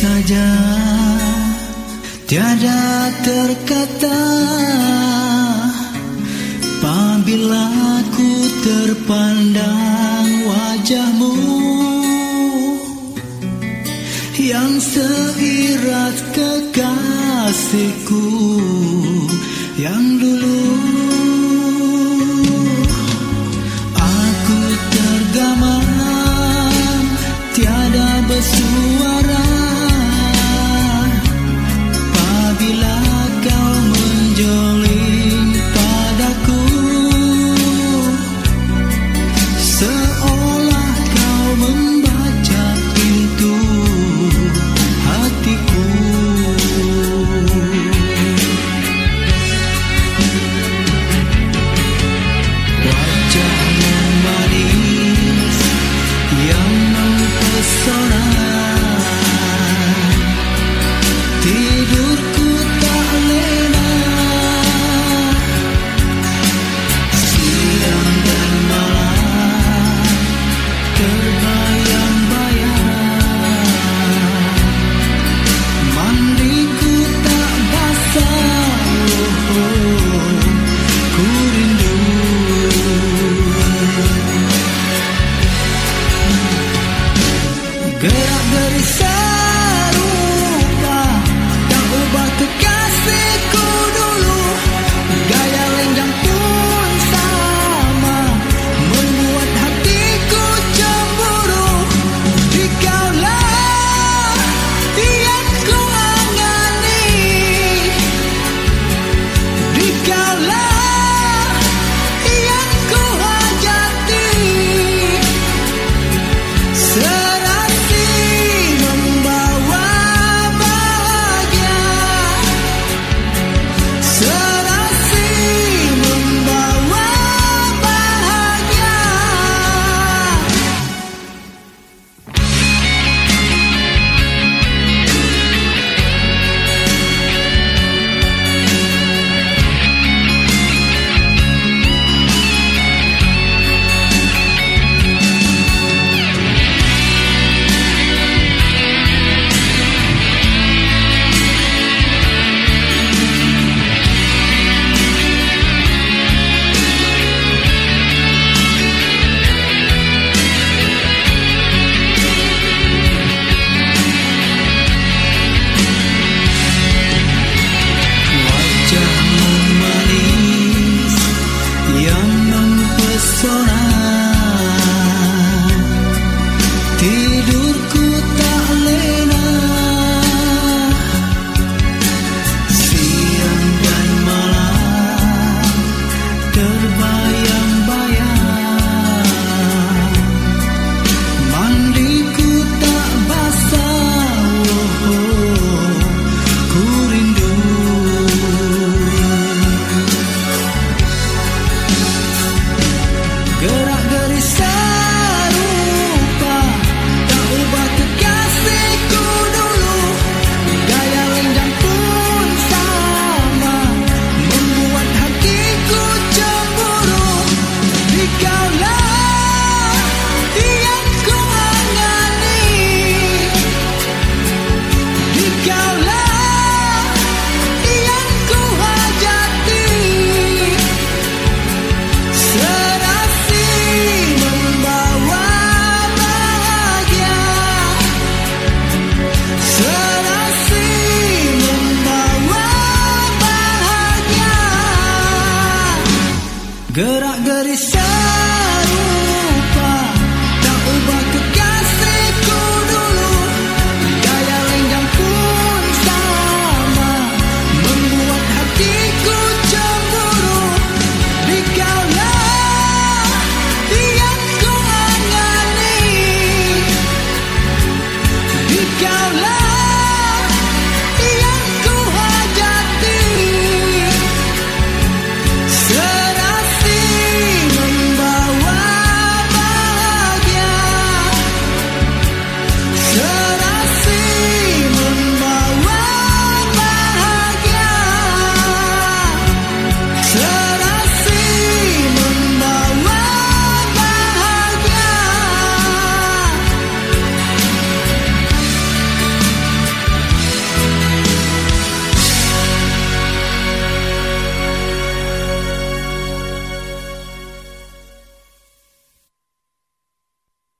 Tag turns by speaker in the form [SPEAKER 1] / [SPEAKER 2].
[SPEAKER 1] saja Tiada terkata. Apabila ku terpandang wajahmu Yang seirat kekasihku Yang dulu Aku tergamam Tiada bersuara Gerak geris sarung